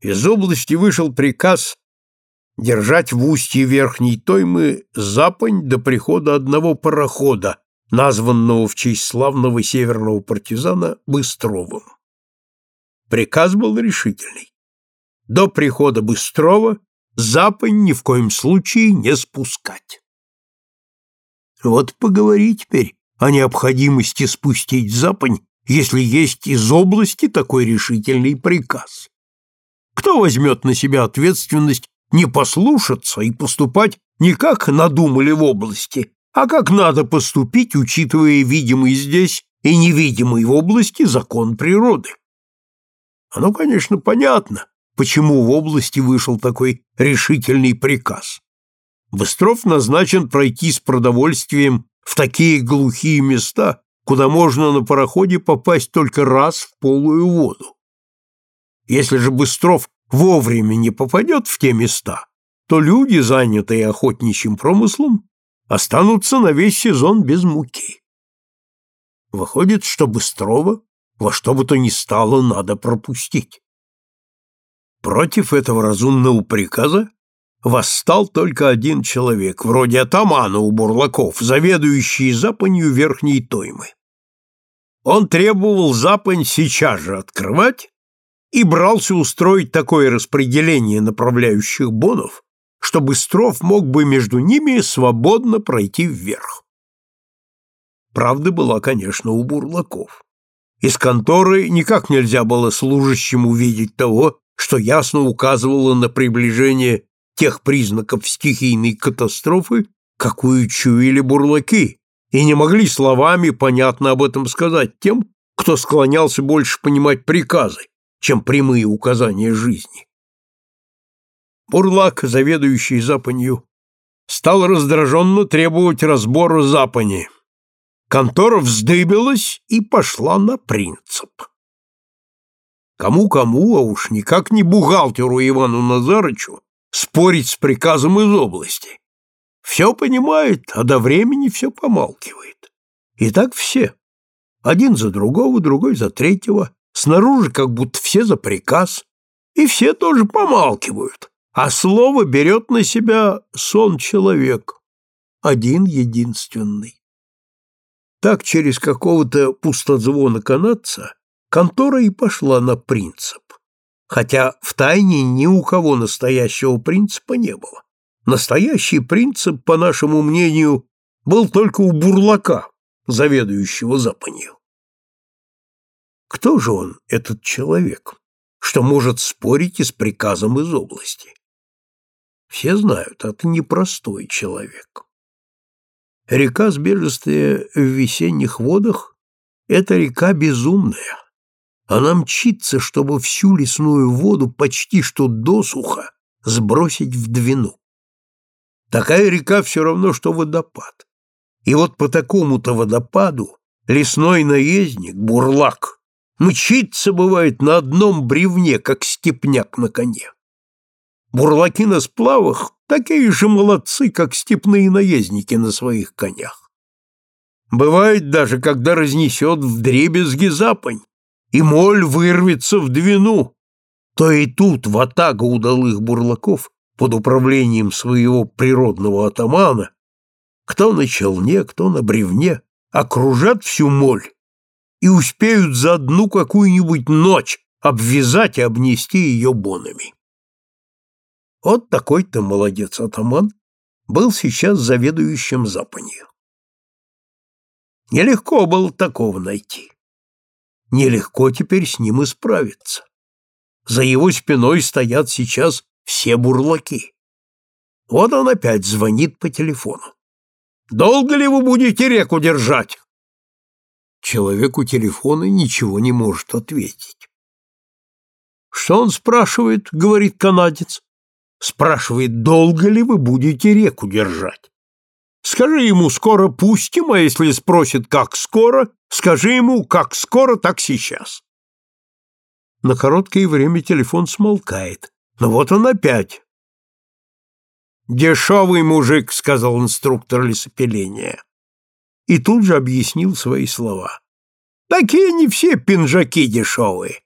Из области вышел приказ держать в устье Верхней Тоймы запонь до прихода одного парохода, названного в честь славного северного партизана Быстровым. Приказ был решительный. До прихода Быстрова запонь ни в коем случае не спускать. Вот поговори теперь о необходимости спустить запонь, если есть из области такой решительный приказ. Кто возьмет на себя ответственность не послушаться и поступать не как надумали в области, а как надо поступить, учитывая видимый здесь и невидимый в области закон природы? Оно, конечно, понятно, почему в области вышел такой решительный приказ. Быстров назначен пройти с продовольствием в такие глухие места, куда можно на пароходе попасть только раз в полую воду. Если же Быстров вовремя не попадет в те места, то люди, занятые охотничьим промыслом, останутся на весь сезон без муки. Выходит, что Быстрова во что бы то ни стало надо пропустить. Против этого разумного приказа восстал только один человек, вроде атамана у бурлаков, заведующий запанью Верхней Тоймы. Он требовал запань сейчас же открывать и брался устроить такое распределение направляющих бонов, чтобы Быстров мог бы между ними свободно пройти вверх. Правда была, конечно, у бурлаков. Из конторы никак нельзя было служащему увидеть того, что ясно указывало на приближение тех признаков стихийной катастрофы, какую чуяли бурлаки, и не могли словами понятно об этом сказать тем, кто склонялся больше понимать приказы, чем прямые указания жизни. Бурлак, заведующий запонью, стал раздраженно требовать разбора запани. Контора вздыбилась и пошла на принцип. Кому-кому, а уж никак не бухгалтеру Ивану Назарычу, спорить с приказом из области. Все понимает, а до времени все помалкивает. И так все. Один за другого, другой за третьего. Снаружи как будто все за приказ. И все тоже помалкивают. А слово берет на себя сон человек. Один единственный. Так через какого-то пустозвона канадца контора и пошла на принцип хотя в тайне ни у кого настоящего принципа не было. Настоящий принцип, по нашему мнению, был только у бурлака, заведующего запанью. Кто же он, этот человек, что может спорить и с приказом из области? Все знают, это непростой человек. Река Сбежистая в весенних водах — это река безумная, она мчится, чтобы всю лесную воду почти что досуха сбросить в Двину. Такая река все равно, что водопад. И вот по такому-то водопаду лесной наездник, бурлак, мчится, бывает, на одном бревне, как степняк на коне. Бурлаки на сплавах такие же молодцы, как степные наездники на своих конях. Бывает даже, когда разнесет в дребезги запань, и моль вырвется в двину, то и тут ватага удалых бурлаков под управлением своего природного атамана, кто на челне, кто на бревне, окружат всю моль и успеют за одну какую-нибудь ночь обвязать и обнести ее бонами. Вот такой-то молодец-атаман был сейчас заведующим запанью. Нелегко было такого найти нелегко теперь с ним исправиться. За его спиной стоят сейчас все бурлаки. Вот он опять звонит по телефону. «Долго ли вы будете реку держать?» Человек у телефона ничего не может ответить. «Что он спрашивает?» — говорит канадец. «Спрашивает, долго ли вы будете реку держать?» Скажи ему, скоро пустим, а если спросит, как скоро, скажи ему, как скоро, так сейчас. На короткое время телефон смолкает. Но вот он опять. «Дешевый мужик», — сказал инструктор лесопиления. И тут же объяснил свои слова. «Такие не все пинжаки дешевые.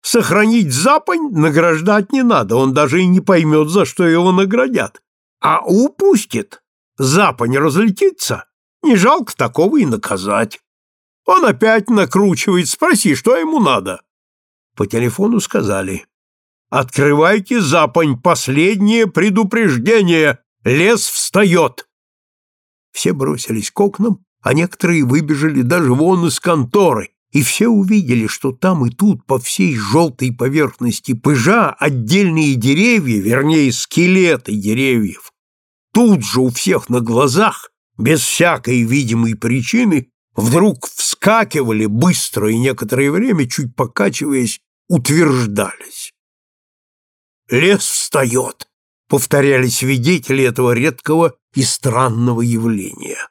Сохранить запонь награждать не надо, он даже и не поймет, за что его наградят. А упустит, запонь разлетится, не жалко такого и наказать. Он опять накручивает, спроси, что ему надо. По телефону сказали, «Открывайте запонь, последнее предупреждение, лес встает!» Все бросились к окнам, а некоторые выбежали даже вон из конторы, и все увидели, что там и тут по всей желтой поверхности пыжа отдельные деревья, вернее, скелеты деревьев, тут же у всех на глазах, без всякой видимой причины, вдруг вскакивали быстро и некоторое время, чуть покачиваясь, утверждались. «Лес встает!» — повторяли свидетели этого редкого и странного явления.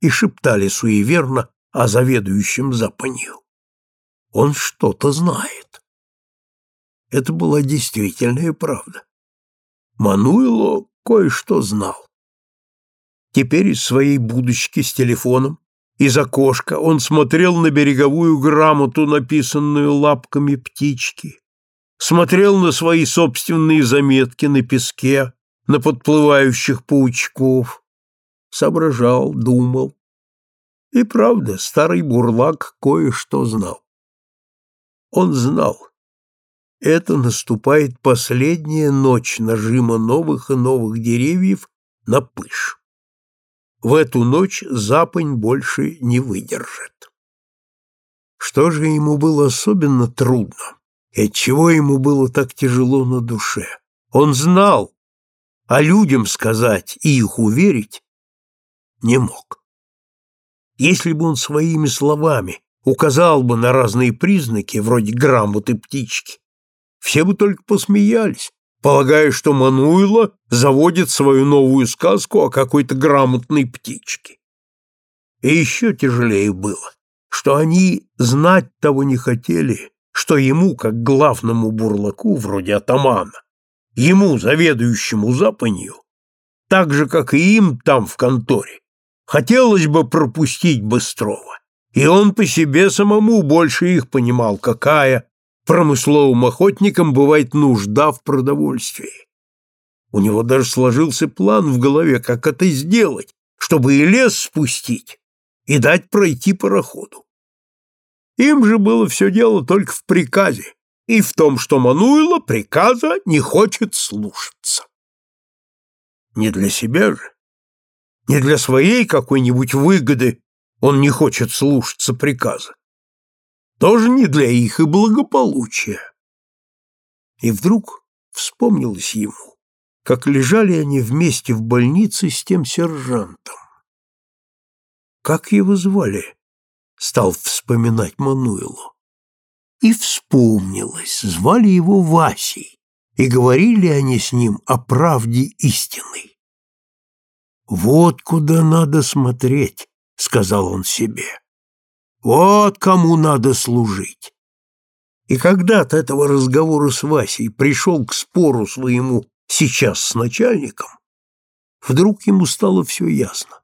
И шептали суеверно о заведующем запанью. Он что-то знает. Это была действительная правда. Мануило кое-что знал. Теперь из своей будочки с телефоном, из окошка, он смотрел на береговую грамоту, написанную лапками птички, смотрел на свои собственные заметки на песке, на подплывающих паучков, соображал, думал. И правда, старый бурлак кое-что знал. Он знал, это наступает последняя ночь нажима новых и новых деревьев на пыш. В эту ночь запонь больше не выдержит. Что же ему было особенно трудно, и отчего ему было так тяжело на душе? Он знал, а людям сказать и их уверить не мог. Если бы он своими словами указал бы на разные признаки, вроде грамоты птички, все бы только посмеялись, полагая, что Мануило заводит свою новую сказку о какой-то грамотной птичке. И еще тяжелее было, что они знать того не хотели, что ему, как главному бурлаку, вроде атамана, ему, заведующему запанью, так же, как и им там в конторе, Хотелось бы пропустить Быстрова, и он по себе самому больше их понимал, какая промысловым охотникам бывает нужда в продовольствии. У него даже сложился план в голове, как это сделать, чтобы и лес спустить, и дать пройти пароходу. Им же было все дело только в приказе, и в том, что Мануило приказа не хочет слушаться. Не для себя же, не для своей какой-нибудь выгоды он не хочет слушаться приказа. Тоже не для их и благополучия. И вдруг вспомнилось ему, как лежали они вместе в больнице с тем сержантом. Как его звали? Стал вспоминать Мануилу. И вспомнилось, звали его Васей, и говорили они с ним о правде истинной. «Вот куда надо смотреть», — сказал он себе. «Вот кому надо служить». И когда от этого разговора с Васей пришел к спору своему сейчас с начальником, вдруг ему стало все ясно.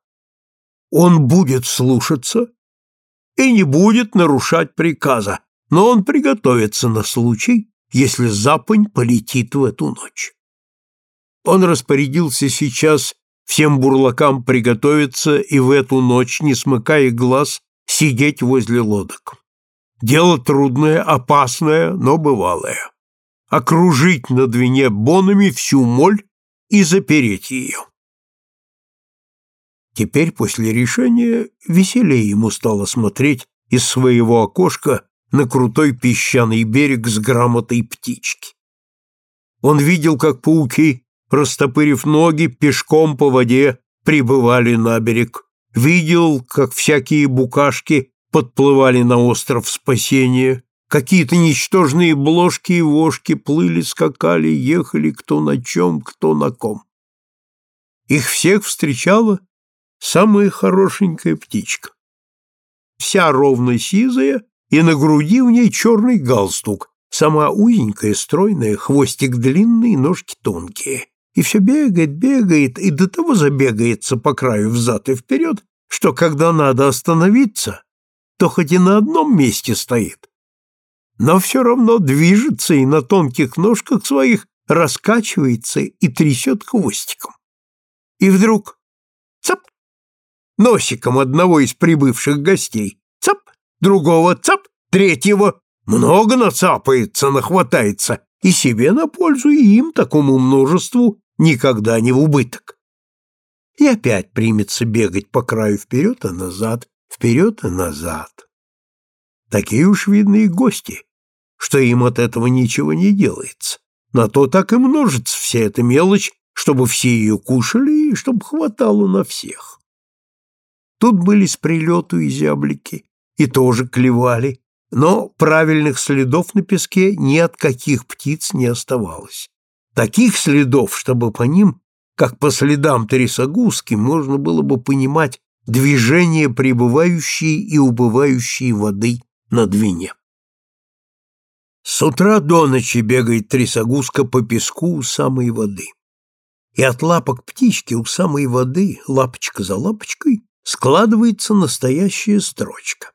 Он будет слушаться и не будет нарушать приказа, но он приготовится на случай, если запонь полетит в эту ночь. Он распорядился сейчас всем бурлакам приготовиться и в эту ночь, не смыкая глаз, сидеть возле лодок. Дело трудное, опасное, но бывалое. Окружить на Двине бонами всю моль и запереть ее. Теперь, после решения, веселее ему стало смотреть из своего окошка на крутой песчаный берег с грамотой птички. Он видел, как пауки растопырив ноги, пешком по воде прибывали на берег. Видел, как всякие букашки подплывали на остров спасения, какие-то ничтожные бложки и вошки плыли, скакали, ехали кто на чем, кто на ком. Их всех встречала самая хорошенькая птичка. Вся ровно сизая, и на груди у ней черный галстук, сама узенькая, стройная, хвостик длинный, ножки тонкие и все бегает, бегает, и до того забегается по краю взад и вперед, что когда надо остановиться, то хоть и на одном месте стоит, но все равно движется и на тонких ножках своих раскачивается и трясет хвостиком. И вдруг цап! Носиком одного из прибывших гостей цап, другого цап, третьего много нацапается, нахватается, и себе на пользу, и им, такому множеству, никогда не в убыток. И опять примется бегать по краю вперед и назад, вперед и назад. Такие уж видные гости, что им от этого ничего не делается. На то так и множится вся эта мелочь, чтобы все ее кушали и чтобы хватало на всех. Тут были с прилету и зяблики, и тоже клевали, но правильных следов на песке ни от каких птиц не оставалось. Таких следов, чтобы по ним, как по следам трясогузки, можно было бы понимать движение прибывающей и убывающей воды на Двине. С утра до ночи бегает трясогузка по песку у самой воды. И от лапок птички у самой воды, лапочка за лапочкой, складывается настоящая строчка.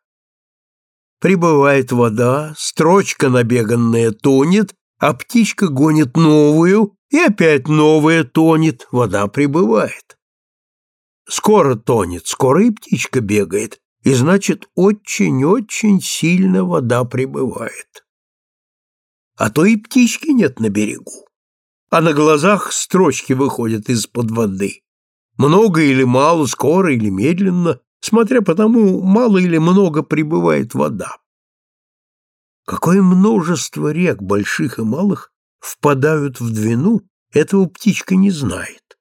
Прибывает вода, строчка набеганная тонет, а птичка гонит новую, и опять новая тонет, вода прибывает. Скоро тонет, скоро и птичка бегает, и значит, очень-очень сильно вода прибывает. А то и птички нет на берегу, а на глазах строчки выходят из-под воды. Много или мало, скоро или медленно, смотря по тому, мало или много прибывает вода. Какое множество рек, больших и малых, впадают в Двину, этого птичка не знает.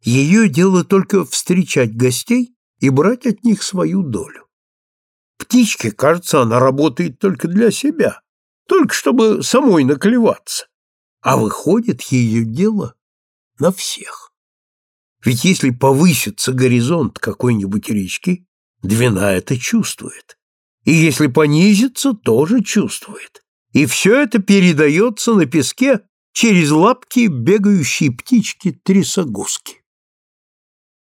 Ее дело только встречать гостей и брать от них свою долю. Птичке, кажется, она работает только для себя, только чтобы самой наклеваться. А выходит ее дело на всех. Ведь если повысится горизонт какой-нибудь речки, Двина это чувствует. И если понизится, тоже чувствует. И все это передается на песке через лапки бегающей птички трясогузки.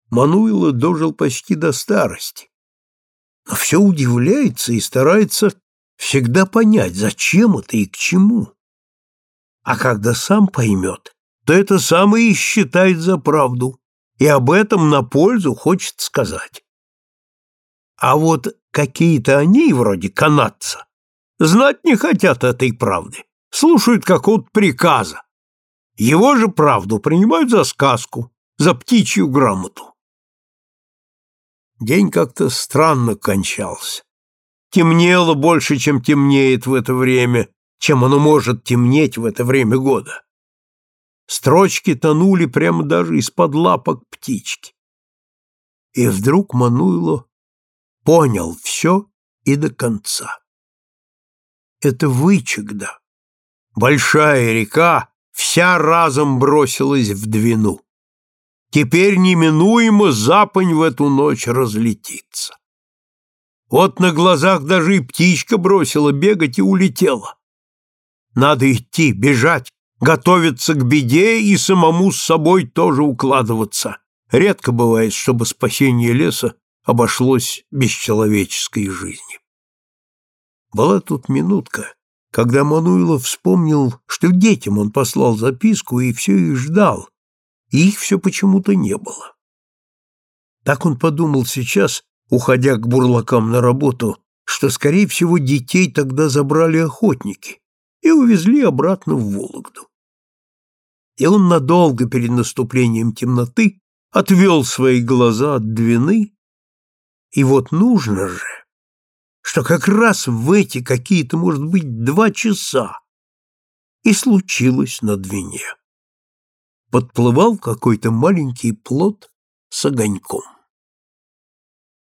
Мануила дожил почти до старости, но все удивляется и старается всегда понять, зачем это и к чему. А когда сам поймет, то это самое и считает за правду и об этом на пользу хочет сказать. А вот какие-то они, вроде канадца, знать не хотят этой правды, слушают какого-то приказа. Его же правду принимают за сказку, за птичью грамоту. День как-то странно кончался. Темнело больше, чем темнеет в это время, чем оно может темнеть в это время года. Строчки тонули прямо даже из-под лапок птички. И вдруг Мануйло понял все и до конца. Это Вычегда, большая река, вся разом бросилась в Двину. Теперь неминуемо запонь в эту ночь разлетится. Вот на глазах даже и птичка бросила бегать и улетела. Надо идти, бежать, готовиться к беде и самому с собой тоже укладываться. Редко бывает, чтобы спасение леса обошлось без человеческой жизни. Была тут минутка, когда Мануилов вспомнил, что детям он послал записку и все их ждал, и их все почему-то не было. Так он подумал сейчас, уходя к бурлакам на работу, что, скорее всего, детей тогда забрали охотники и увезли обратно в Вологду и он надолго перед наступлением темноты отвел свои глаза от двины, и вот нужно же, что как раз в эти какие-то, может быть, два часа и случилось на двине. Подплывал какой-то маленький плод с огоньком.